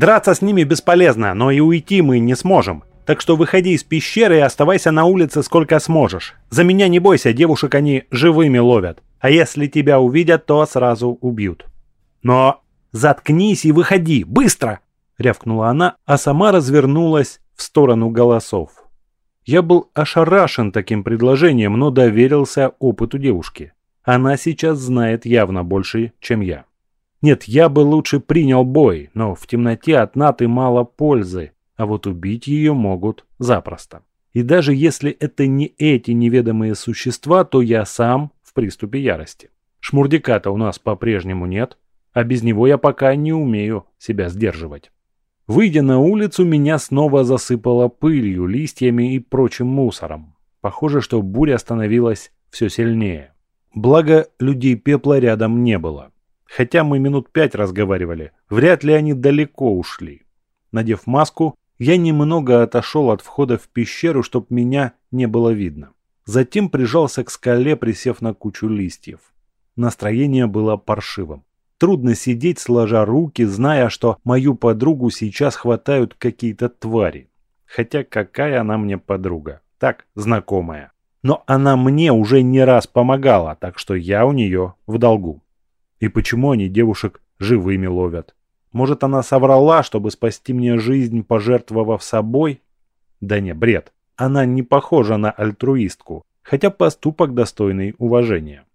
Драться с ними бесполезно, но и уйти мы не сможем. Так что выходи из пещеры и оставайся на улице сколько сможешь. За меня не бойся, девушек они живыми ловят. А если тебя увидят, то сразу убьют. Но заткнись и выходи, быстро!» Рявкнула она, а сама развернулась в сторону голосов. Я был ошарашен таким предложением, но доверился опыту девушки. Она сейчас знает явно больше, чем я. Нет, я бы лучше принял бой, но в темноте от Наты мало пользы, а вот убить ее могут запросто. И даже если это не эти неведомые существа, то я сам приступе ярости. Шмурдика-то у нас по-прежнему нет, а без него я пока не умею себя сдерживать. Выйдя на улицу, меня снова засыпало пылью, листьями и прочим мусором. Похоже, что буря становилась все сильнее. Благо, людей пепла рядом не было. Хотя мы минут пять разговаривали, вряд ли они далеко ушли. Надев маску, я немного отошел от входа в пещеру, чтобы меня не было видно. Затем прижался к скале, присев на кучу листьев. Настроение было паршивым. Трудно сидеть, сложа руки, зная, что мою подругу сейчас хватают какие-то твари. Хотя какая она мне подруга? Так, знакомая. Но она мне уже не раз помогала, так что я у нее в долгу. И почему они девушек живыми ловят? Может, она соврала, чтобы спасти мне жизнь, пожертвовав собой? Да не, бред. Она не похожа на альтруистку, хотя поступок достойный уважения.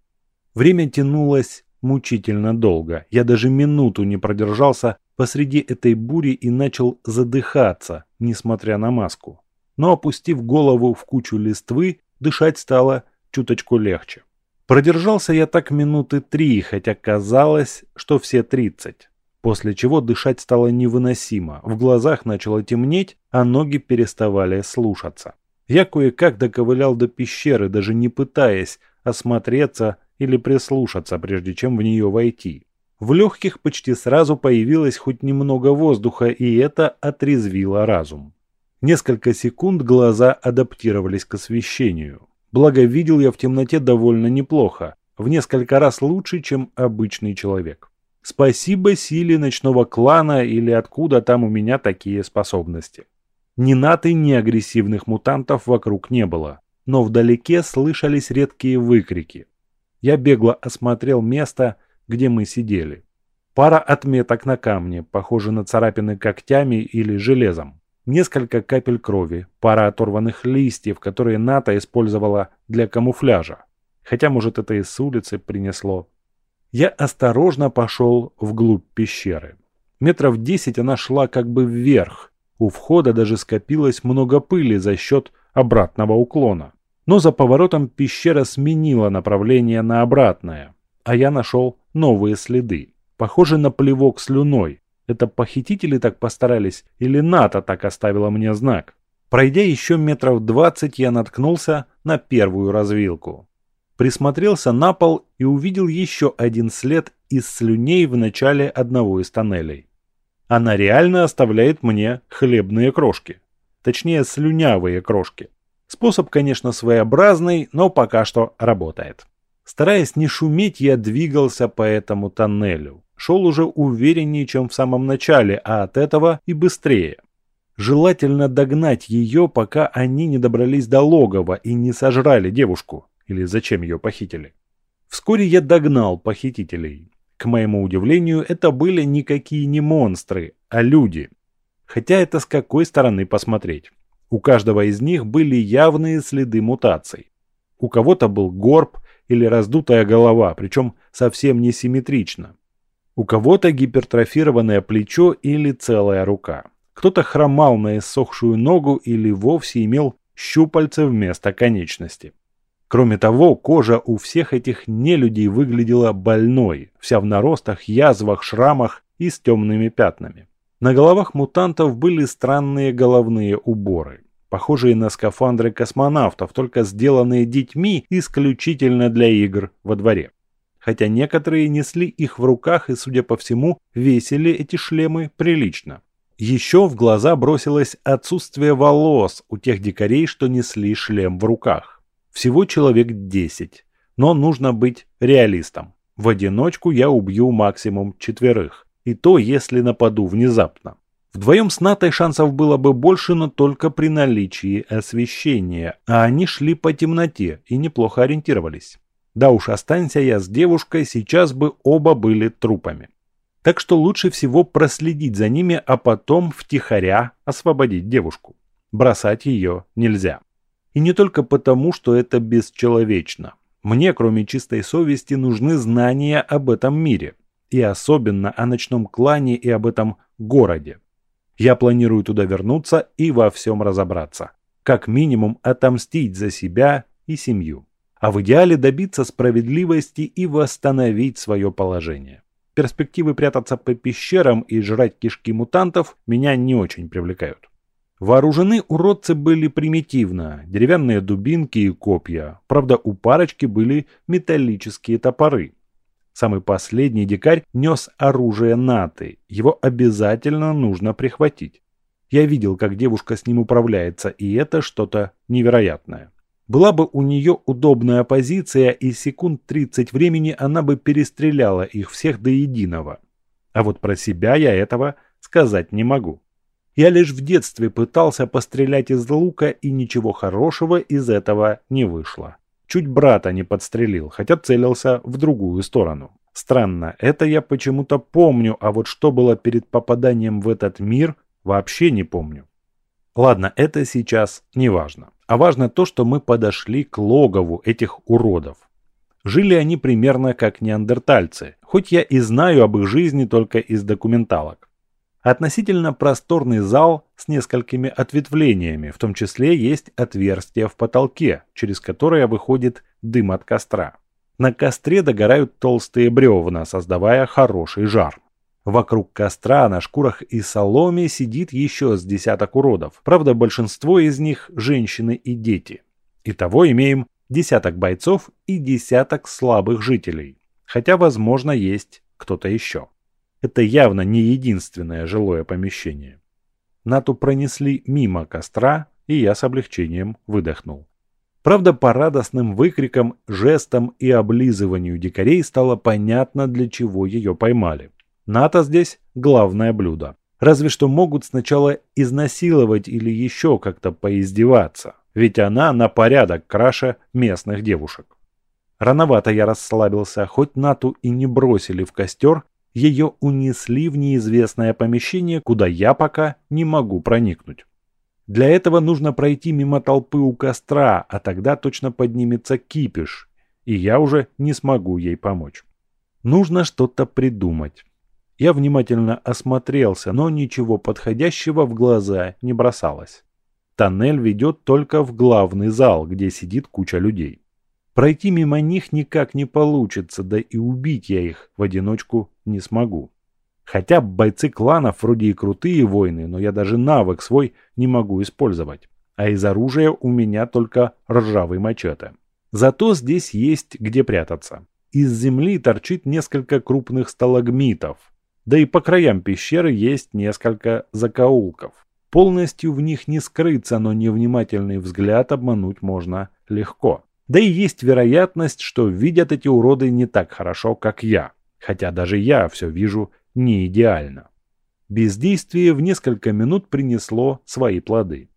Время тянулось мучительно долго. Я даже минуту не продержался посреди этой бури и начал задыхаться, несмотря на маску. Но опустив голову в кучу листвы, дышать стало чуточку легче. Продержался я так минуты три, хотя казалось, что все тридцать. После чего дышать стало невыносимо, в глазах начало темнеть, а ноги переставали слушаться. Я кое-как доковылял до пещеры, даже не пытаясь осмотреться или прислушаться, прежде чем в нее войти. В легких почти сразу появилось хоть немного воздуха, и это отрезвило разум. Несколько секунд глаза адаптировались к освещению. Благо, видел я в темноте довольно неплохо, в несколько раз лучше, чем обычный человек. Спасибо силе ночного клана или откуда там у меня такие способности. Ни наты, ни агрессивных мутантов вокруг не было, но вдалеке слышались редкие выкрики. Я бегло осмотрел место, где мы сидели. Пара отметок на камне, похожие на царапины когтями или железом несколько капель крови, пара оторванных листьев, которые Ната использовала для камуфляжа. Хотя, может, это и с улицы принесло. Я осторожно пошел вглубь пещеры. Метров десять она шла как бы вверх. У входа даже скопилось много пыли за счет обратного уклона. Но за поворотом пещера сменила направление на обратное, а я нашел новые следы, похожие на плевок слюной, это похитители так постарались или НАТО так оставила мне знак? Пройдя еще метров двадцать, я наткнулся на первую развилку. Присмотрелся на пол и увидел еще один след из слюней в начале одного из тоннелей. Она реально оставляет мне хлебные крошки. Точнее, слюнявые крошки. Способ, конечно, своеобразный, но пока что работает. Стараясь не шуметь, я двигался по этому тоннелю шел уже увереннее, чем в самом начале, а от этого и быстрее. Желательно догнать ее, пока они не добрались до логова и не сожрали девушку, или зачем ее похитили. Вскоре я догнал похитителей. К моему удивлению, это были никакие не монстры, а люди. Хотя это с какой стороны посмотреть. У каждого из них были явные следы мутаций. У кого-то был горб или раздутая голова, причем совсем не симметрично. У кого-то гипертрофированное плечо или целая рука. Кто-то хромал на иссохшую ногу или вовсе имел щупальца вместо конечности. Кроме того, кожа у всех этих нелюдей выглядела больной, вся в наростах, язвах, шрамах и с темными пятнами. На головах мутантов были странные головные уборы, похожие на скафандры космонавтов, только сделанные детьми исключительно для игр во дворе. хотя некоторые несли их в руках и, судя по всему, весили эти шлемы прилично. Еще в глаза бросилось отсутствие волос у тех дикарей, что несли шлем в руках. Всего человек 10, но нужно быть реалистом. В одиночку я убью максимум четверых, и то, если нападу внезапно. Вдвоем с Натой шансов было бы больше, но только при наличии освещения, а они шли по темноте и неплохо ориентировались. Да уж, останься я с девушкой, сейчас бы оба были трупами. Так что лучше всего проследить за ними, а потом втихаря освободить девушку. Бросать ее нельзя. И не только потому, что это бесчеловечно. Мне, кроме чистой совести, нужны знания об этом мире. И особенно о ночном клане и об этом городе. Я планирую туда вернуться и во всем разобраться. Как минимум отомстить за себя и семью. А в идеале добиться справедливости и восстановить свое положение. Перспективы прятаться по пещерам и жрать кишки мутантов меня не очень привлекают. Вооружены уродцы были примитивно, деревянные дубинки и копья. Правда, у парочки были металлические топоры. Самый последний дикарь нес оружие Наты, его обязательно нужно прихватить. Я видел, как девушка с ним управляется, и это что-то невероятное. Была бы у нее удобная позиция, и секунд 30 времени она бы перестреляла их всех до единого. А вот про себя я этого сказать не могу. Я лишь в детстве пытался пострелять из лука, и ничего хорошего из этого не вышло. Чуть брата не подстрелил, хотя целился в другую сторону. Странно, это я почему-то помню, а вот что было перед попаданием в этот мир, вообще не помню. Ладно, это сейчас не важно а важно то, что мы подошли к логову этих уродов. Жили они примерно как неандертальцы, хоть я и знаю об их жизни только из документалок. Относительно просторный зал с несколькими ответвлениями, в том числе есть отверстие в потолке, через которое выходит дым от костра. На костре догорают толстые бревна, создавая хороший жар. Вокруг костра на шкурах и соломе сидит еще с десяток уродов. Правда, большинство из них – женщины и дети. Итого имеем десяток бойцов и десяток слабых жителей. Хотя, возможно, есть кто-то еще. Это явно не единственное жилое помещение. Нату пронесли мимо костра, и я с облегчением выдохнул. Правда, по радостным выкрикам, жестам и облизыванию дикарей стало понятно, для чего ее поймали. НАТО здесь главное блюдо. Разве что могут сначала изнасиловать или еще как-то поиздеваться, ведь она на порядок краше местных девушек. Рановато я расслабился, хоть Нату и не бросили в костер, ее унесли в неизвестное помещение, куда я пока не могу проникнуть. Для этого нужно пройти мимо толпы у костра, а тогда точно поднимется кипиш, и я уже не смогу ей помочь. Нужно что-то придумать. Я внимательно осмотрелся, но ничего подходящего в глаза не бросалось. Тоннель ведет только в главный зал, где сидит куча людей. Пройти мимо них никак не получится, да и убить я их в одиночку не смогу. Хотя бойцы кланов вроде и крутые воины, но я даже навык свой не могу использовать. А из оружия у меня только ржавый мачете. Зато здесь есть где прятаться. Из земли торчит несколько крупных сталагмитов, да и по краям пещеры есть несколько закоулков. Полностью в них не скрыться, но невнимательный взгляд обмануть можно легко. Да и есть вероятность, что видят эти уроды не так хорошо, как я. Хотя даже я все вижу не идеально. Бездействие в несколько минут принесло свои плоды.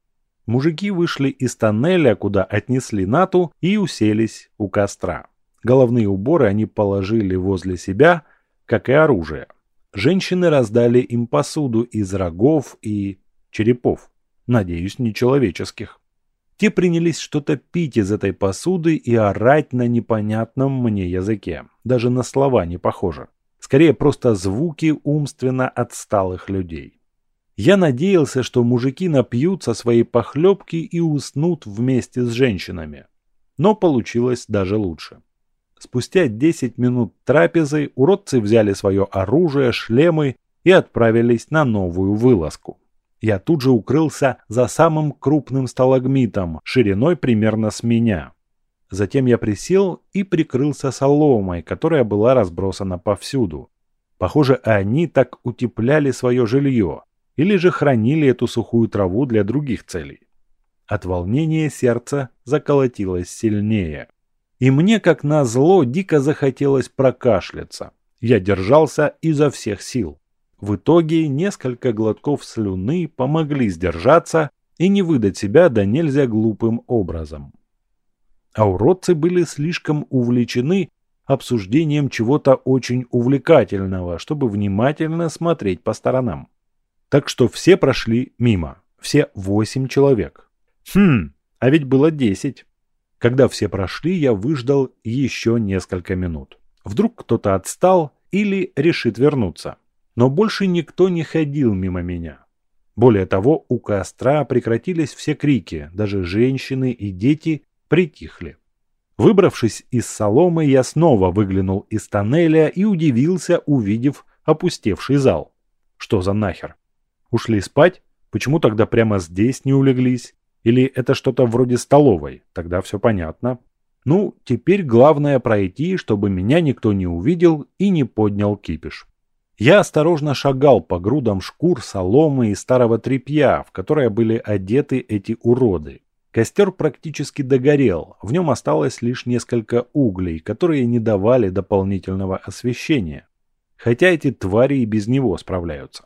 Мужики вышли из тоннеля, куда отнесли Нату, и уселись у костра. Головные уборы они положили возле себя, как и оружие. Женщины раздали им посуду из рогов и черепов, надеюсь, нечеловеческих. Те принялись что-то пить из этой посуды и орать на непонятном мне языке. Даже на слова не похоже. Скорее, просто звуки умственно отсталых людей. Я надеялся, что мужики напьются своей похлебки и уснут вместе с женщинами. Но получилось даже лучше. Спустя 10 минут трапезы уродцы взяли свое оружие, шлемы и отправились на новую вылазку. Я тут же укрылся за самым крупным сталагмитом, шириной примерно с меня. Затем я присел и прикрылся соломой, которая была разбросана повсюду. Похоже, они так утепляли свое жилье, или же хранили эту сухую траву для других целей. От волнения сердце заколотилось сильнее. И мне, как назло, дико захотелось прокашляться. Я держался изо всех сил. В итоге несколько глотков слюны помогли сдержаться и не выдать себя до нельзя глупым образом. А уродцы были слишком увлечены обсуждением чего-то очень увлекательного, чтобы внимательно смотреть по сторонам. Так что все прошли мимо. Все восемь человек. Хм, а ведь было десять. Когда все прошли, я выждал еще несколько минут. Вдруг кто-то отстал или решит вернуться. Но больше никто не ходил мимо меня. Более того, у костра прекратились все крики, даже женщины и дети притихли. Выбравшись из соломы, я снова выглянул из тоннеля и удивился, увидев опустевший зал. Что за нахер? Ушли спать? Почему тогда прямо здесь не улеглись? Или это что-то вроде столовой? Тогда все понятно. Ну, теперь главное пройти, чтобы меня никто не увидел и не поднял кипиш. Я осторожно шагал по грудам шкур, соломы и старого тряпья, в которое были одеты эти уроды. Костер практически догорел, в нем осталось лишь несколько углей, которые не давали дополнительного освещения. Хотя эти твари и без него справляются.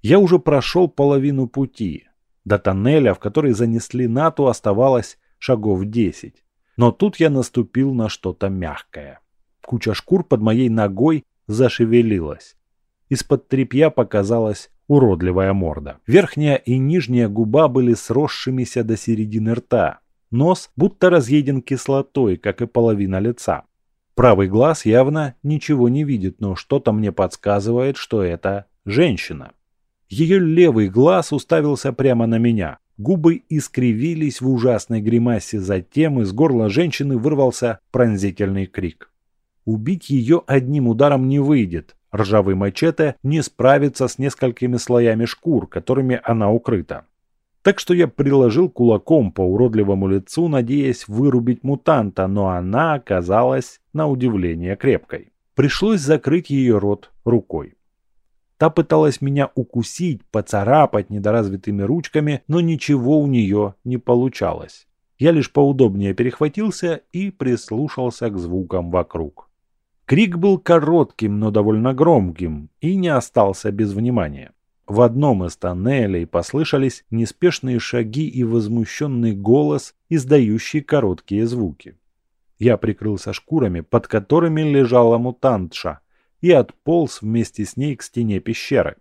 Я уже прошел половину пути, до тоннеля, в который занесли НАТО, оставалось шагов десять. Но тут я наступил на что-то мягкое. Куча шкур под моей ногой зашевелилась. Из-под тряпья показалась уродливая морда. Верхняя и нижняя губа были сросшимися до середины рта. Нос будто разъеден кислотой, как и половина лица. Правый глаз явно ничего не видит, но что-то мне подсказывает, что это женщина. Ее левый глаз уставился прямо на меня. Губы искривились в ужасной гримасе, затем из горла женщины вырвался пронзительный крик. Убить ее одним ударом не выйдет. Ржавый мачете не справится с несколькими слоями шкур, которыми она укрыта. Так что я приложил кулаком по уродливому лицу, надеясь вырубить мутанта, но она оказалась на удивление крепкой. Пришлось закрыть ее рот рукой. Та пыталась меня укусить, поцарапать недоразвитыми ручками, но ничего у нее не получалось. Я лишь поудобнее перехватился и прислушался к звукам вокруг. Крик был коротким, но довольно громким и не остался без внимания. В одном из тоннелей послышались неспешные шаги и возмущенный голос, издающий короткие звуки. Я прикрылся шкурами, под которыми лежала мутантша, и отполз вместе с ней к стене пещеры.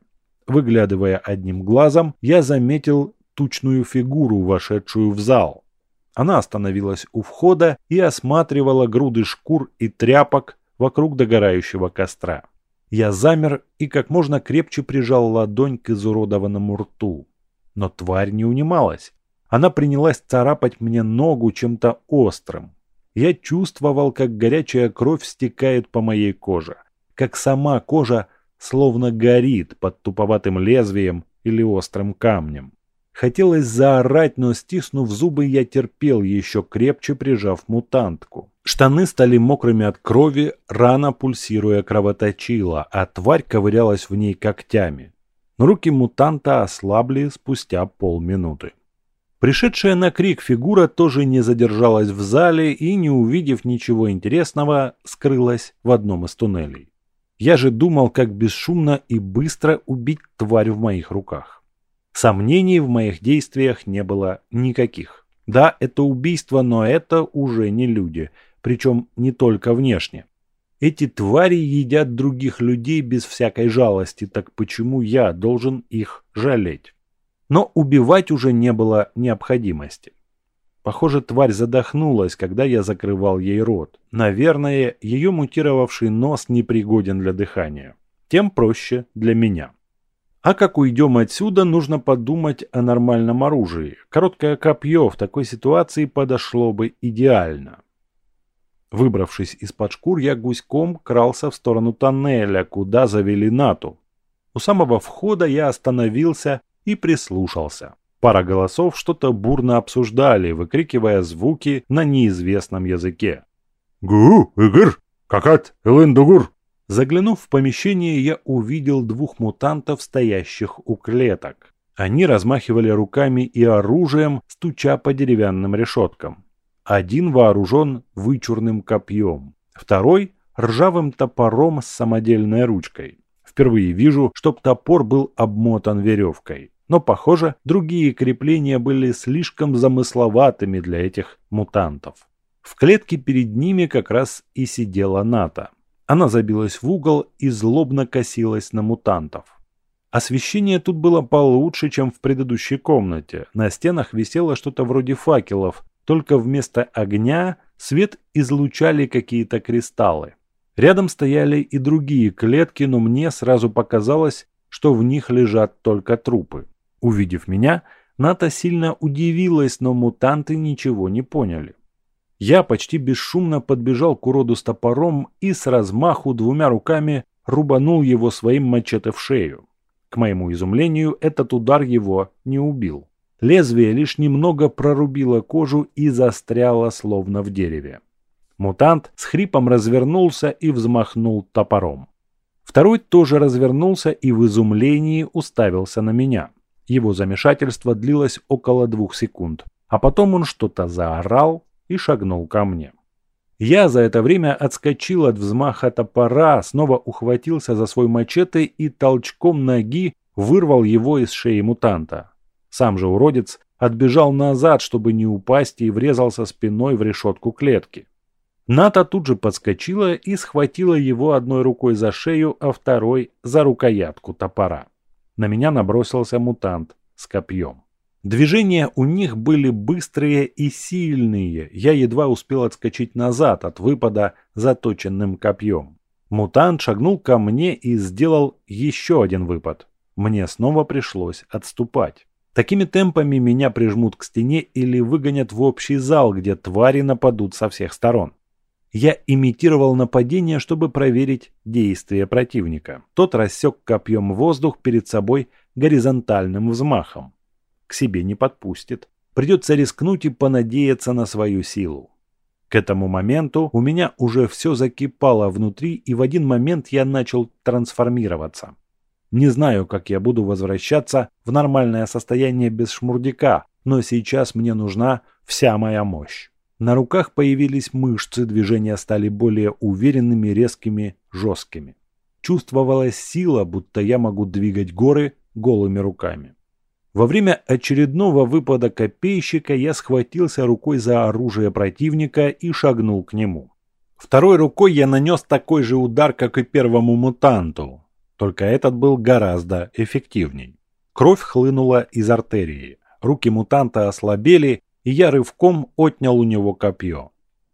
Выглядывая одним глазом, я заметил тучную фигуру, вошедшую в зал. Она остановилась у входа и осматривала груды шкур и тряпок вокруг догорающего костра. Я замер и как можно крепче прижал ладонь к изуродованному рту. Но тварь не унималась. Она принялась царапать мне ногу чем-то острым. Я чувствовал, как горячая кровь стекает по моей коже как сама кожа словно горит под туповатым лезвием или острым камнем. Хотелось заорать, но стиснув зубы, я терпел, еще крепче прижав мутантку. Штаны стали мокрыми от крови, рана пульсируя кровоточила, а тварь ковырялась в ней когтями. Но руки мутанта ослабли спустя полминуты. Пришедшая на крик фигура тоже не задержалась в зале и, не увидев ничего интересного, скрылась в одном из туннелей. Я же думал, как бесшумно и быстро убить тварь в моих руках. Сомнений в моих действиях не было никаких. Да, это убийство, но это уже не люди, причем не только внешне. Эти твари едят других людей без всякой жалости, так почему я должен их жалеть? Но убивать уже не было необходимости. Похоже, тварь задохнулась, когда я закрывал ей рот. Наверное, ее мутировавший нос непригоден для дыхания. Тем проще для меня. А как уйдем отсюда, нужно подумать о нормальном оружии. Короткое копье в такой ситуации подошло бы идеально. Выбравшись из-под шкур, я гуськом крался в сторону тоннеля, куда завели Нату. У самого входа я остановился и прислушался. Пара голосов что-то бурно обсуждали, выкрикивая звуки на неизвестном языке. «Гу, Игорь! Какат, Элендугур!» Заглянув в помещение, я увидел двух мутантов, стоящих у клеток. Они размахивали руками и оружием, стуча по деревянным решеткам. Один вооружен вычурным копьем, второй – ржавым топором с самодельной ручкой. Впервые вижу, чтоб топор был обмотан веревкой. Но, похоже, другие крепления были слишком замысловатыми для этих мутантов. В клетке перед ними как раз и сидела Ната. Она забилась в угол и злобно косилась на мутантов. Освещение тут было получше, чем в предыдущей комнате. На стенах висело что-то вроде факелов, только вместо огня свет излучали какие-то кристаллы. Рядом стояли и другие клетки, но мне сразу показалось, что в них лежат только трупы. Увидев меня, Ната сильно удивилась, но мутанты ничего не поняли. Я почти бесшумно подбежал к уроду с топором и с размаху двумя руками рубанул его своим мачете в шею. К моему изумлению, этот удар его не убил. Лезвие лишь немного прорубило кожу и застряло словно в дереве. Мутант с хрипом развернулся и взмахнул топором. Второй тоже развернулся и в изумлении уставился на меня. Его замешательство длилось около двух секунд, а потом он что-то заорал, и шагнул ко мне. Я за это время отскочил от взмаха топора, снова ухватился за свой мачете и толчком ноги вырвал его из шеи мутанта. Сам же уродец отбежал назад, чтобы не упасть, и врезался спиной в решетку клетки. Ната тут же подскочила и схватила его одной рукой за шею, а второй за рукоятку топора. На меня набросился мутант с копьем. Движения у них были быстрые и сильные. Я едва успел отскочить назад от выпада заточенным копьем. Мутант шагнул ко мне и сделал еще один выпад. Мне снова пришлось отступать. Такими темпами меня прижмут к стене или выгонят в общий зал, где твари нападут со всех сторон. Я имитировал нападение, чтобы проверить действие противника. Тот рассек копьем воздух перед собой горизонтальным взмахом себе не подпустит. Придется рискнуть и понадеяться на свою силу. К этому моменту у меня уже все закипало внутри, и в один момент я начал трансформироваться. Не знаю, как я буду возвращаться в нормальное состояние без шмурдяка, но сейчас мне нужна вся моя мощь. На руках появились мышцы, движения стали более уверенными, резкими, жесткими. Чувствовалась сила, будто я могу двигать горы голыми руками. Во время очередного выпада копейщика я схватился рукой за оружие противника и шагнул к нему. Второй рукой я нанес такой же удар, как и первому мутанту, только этот был гораздо эффективней. Кровь хлынула из артерии, руки мутанта ослабели, и я рывком отнял у него копье.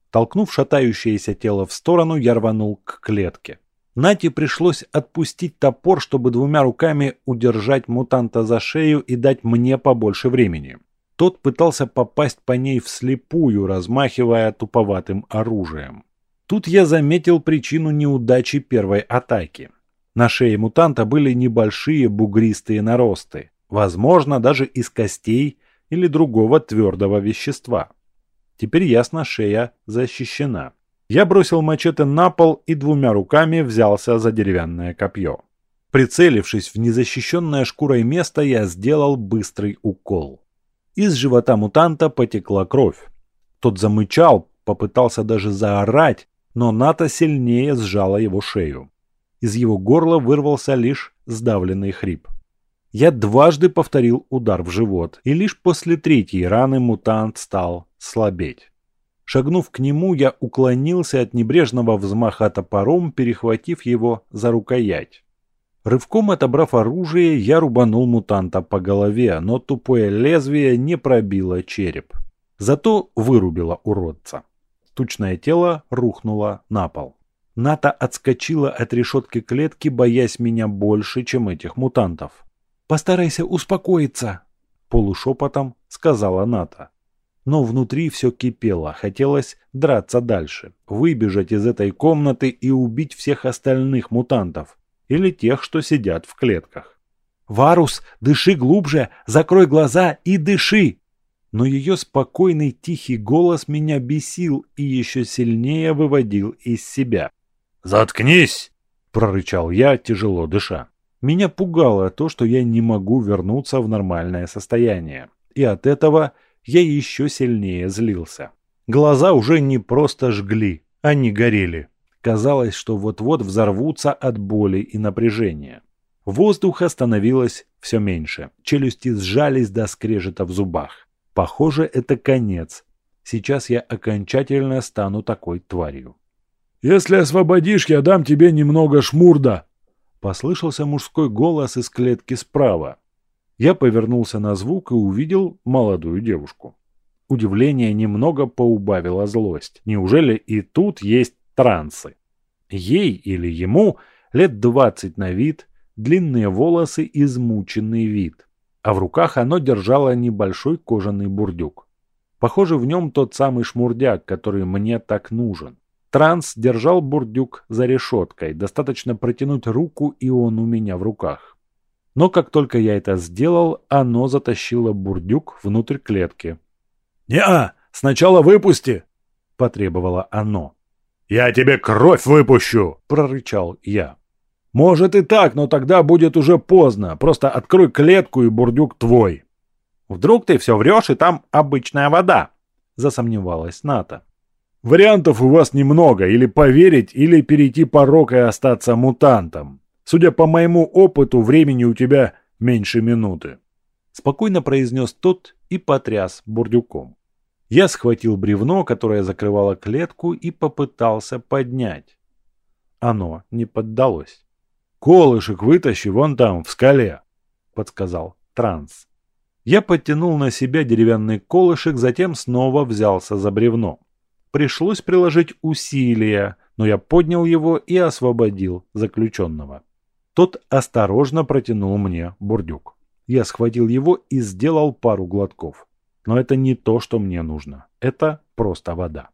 Толкнув шатающееся тело в сторону, я рванул к клетке. Нати пришлось отпустить топор, чтобы двумя руками удержать мутанта за шею и дать мне побольше времени. Тот пытался попасть по ней вслепую, размахивая туповатым оружием. Тут я заметил причину неудачи первой атаки. На шее мутанта были небольшие бугристые наросты, возможно, даже из костей или другого твердого вещества. Теперь ясно, шея защищена. Я бросил мачете на пол и двумя руками взялся за деревянное копье. Прицелившись в незащищенное шкурой место, я сделал быстрый укол. Из живота мутанта потекла кровь. Тот замычал, попытался даже заорать, но Ната сильнее сжала его шею. Из его горла вырвался лишь сдавленный хрип. Я дважды повторил удар в живот, и лишь после третьей раны мутант стал слабеть. Шагнув к нему, я уклонился от небрежного взмаха топором, перехватив его за рукоять. Рывком отобрав оружие, я рубанул мутанта по голове, но тупое лезвие не пробило череп. Зато вырубило уродца. Тучное тело рухнуло на пол. Ната отскочила от решетки клетки, боясь меня больше, чем этих мутантов. «Постарайся успокоиться», — полушепотом сказала Ната но внутри все кипело, хотелось драться дальше, выбежать из этой комнаты и убить всех остальных мутантов, или тех, что сидят в клетках. «Варус, дыши глубже, закрой глаза и дыши!» Но ее спокойный тихий голос меня бесил и еще сильнее выводил из себя. «Заткнись!» – прорычал я, тяжело дыша. Меня пугало то, что я не могу вернуться в нормальное состояние. И от этого я еще сильнее злился. Глаза уже не просто жгли, они горели. Казалось, что вот-вот взорвутся от боли и напряжения. Воздуха становилось все меньше. Челюсти сжались до скрежета в зубах. Похоже, это конец. Сейчас я окончательно стану такой тварью. «Если освободишь, я дам тебе немного шмурда!» Послышался мужской голос из клетки справа. Я повернулся на звук и увидел молодую девушку. Удивление немного поубавило злость. Неужели и тут есть трансы? Ей или ему лет двадцать на вид, длинные волосы, измученный вид. А в руках оно держало небольшой кожаный бурдюк. Похоже, в нем тот самый шмурдяк, который мне так нужен. Транс держал бурдюк за решеткой, достаточно протянуть руку, и он у меня в руках. Но как только я это сделал, оно затащило бурдюк внутрь клетки. «Не-а, сначала выпусти!» – потребовало оно. «Я тебе кровь выпущу!» – прорычал я. «Может и так, но тогда будет уже поздно. Просто открой клетку, и бурдюк твой». «Вдруг ты все врешь, и там обычная вода?» – засомневалась Ната. Вариантов у вас немного, или поверить, или перейти порог и остаться мутантом. Судя по моему опыту, времени у тебя меньше минуты. Спокойно произнес тот и потряс бурдюком. Я схватил бревно, которое закрывало клетку, и попытался поднять. Оно не поддалось. «Колышек вытащи вон там, в скале», — подсказал Транс. Я подтянул на себя деревянный колышек, затем снова взялся за бревно. Пришлось приложить усилия, но я поднял его и освободил заключенного. Тот осторожно протянул мне бурдюк. Я схватил его и сделал пару глотков. Но это не то, что мне нужно. Это просто вода.